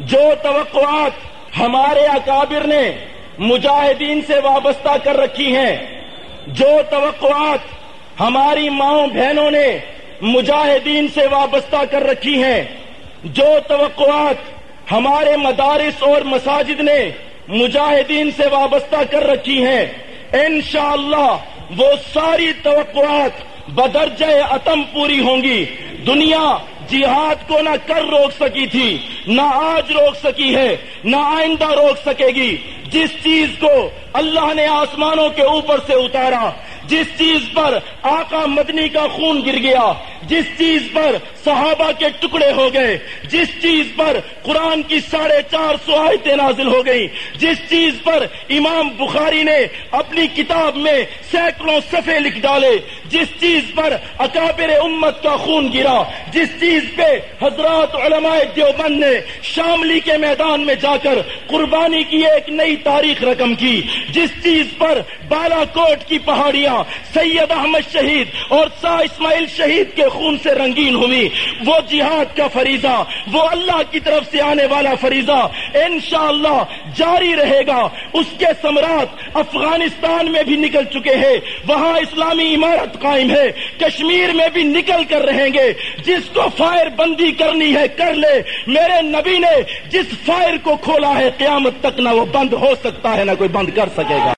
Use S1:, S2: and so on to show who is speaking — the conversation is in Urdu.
S1: جو توقعات ہمارے اکابر نے مجاہدین سے وابستہ کر رکھی ہیں، جو توقعات ہماری ماؤں بہنوں نے مجاہدین سے وابستہ کر رکھی ہیں، جو توقعات ہمارے مدارس اور مساجد نے مجاہدین سے وابستہ کر رکھی ہیں، انشاءاللہ وہ ساری توقعات بدرجہ اتم پوری ہوں گی۔ دنیا جہاد کو نہ کر روک سکی تھی، نہ آج روک سکی ہے، نہ آئندہ روک سکے گی۔ جس چیز کو اللہ نے آسمانوں کے اوپر سے اتارا جس چیز پر آقا مدنی کا خون گر گیا، جس چیز پر صحابہ کے ٹکڑے ہو گئے، جس چیز پر قرآن کی ساڑھے چار سو آیتیں نازل ہو گئی جس چیز پر امام بخاری نے اپنی کتاب میں سینکڑوں صفحے لکھ ڈالے، جس چیز پر اکابر امت کا خون گرا، جس چیز پہ حضرات علماء دیوبند نے شاملی کے میدان میں جا کر قربانی کی ایک نئی تاریخ رقم کی، جس چیز پر بالا کوٹ کی پہاڑیاں سید احمد شہید اور سا اسماعیل شہید کے خون سے رنگین ہوئی، وہ جہاد کا فریضہ، وہ اللہ کی طرف سے آنے والا فریضہ انشاءاللہ جاری رہے گا۔ اس کے سمراٹ افغانستان میں بھی نکل چکے ہیں، وہاں اسلامی عمارت قائم ہے، کشمیر میں بھی نکل کر رہیں گے۔ جس کو فائر بندی کرنی ہے، کر لے۔ میرے نبی نے جس فائر کو کھولا ہے، قیامت تک نہ وہ بند ہو سکتا ہے، نہ کوئی بند کر سکے گا۔